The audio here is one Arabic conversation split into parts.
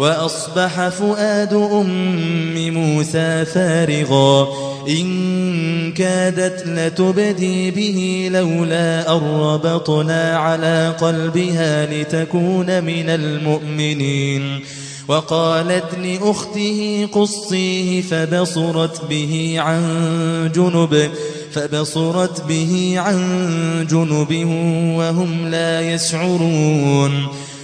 وأصبح فؤاد أم موسى فارغا. إن كادت لتبدي به لولا أن ربطنا على قلبها لتكون من المؤمنين. وقالت لأخته قصيه فبصرت به عن جنب فبصرت به عن جنب وهم لا يشعرون.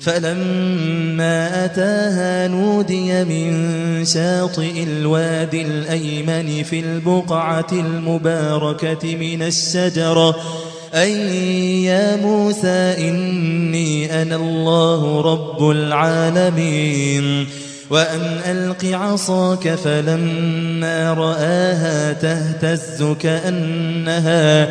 فلما أتاها نودي من شاطئ الوادي الأيمن في البقعة المباركة من الشجرة. أي يا موسى إني أنا الله رب العالمين. وأن ألق عصاك فلما رآها تهتز كأنها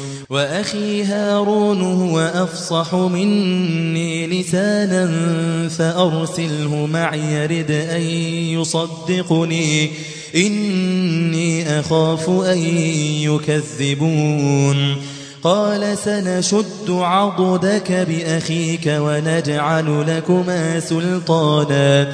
وأخي هارون هو أفصح مني لسانا فأرسله معي رد أن يصدقني. إني أخاف أن يكذبون. قال سنشد عضدك بأخيك ونجعل لكما سلطانا.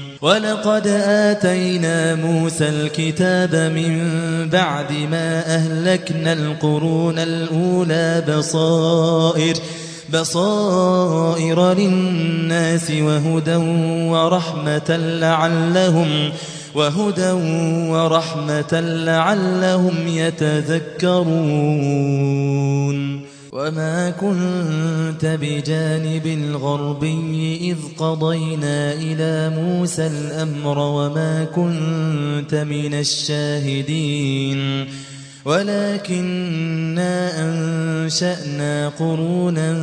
ولقد آتينا موسى الكتاب من بعد ما أهلكنا القرون الأولى بصائر بصائر للناس وهدى ورحمة لعلهم وهدى ورحمة لعلهم يتذكرون. وما كنت بجانب الغربي إذ قضينا إلى موسى الأمر وما كنت من الشاهدين ولكننا أنشأنا قرونا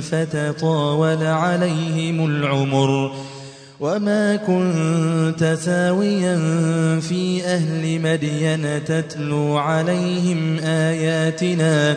فتطاول عليهم العمر وما كنت ساويا في أهل مدين تتلو عليهم آياتنا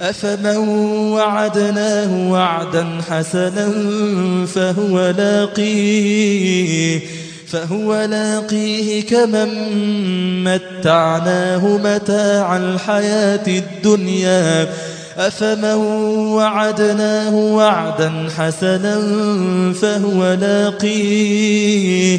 أفمن وعدناه وعدا حسنا فهو لاقيه فهو لاقيه كمن متعناه متاع الحياة الدنيا. أفمن وعدناه وعدا حسنا فهو لاقيه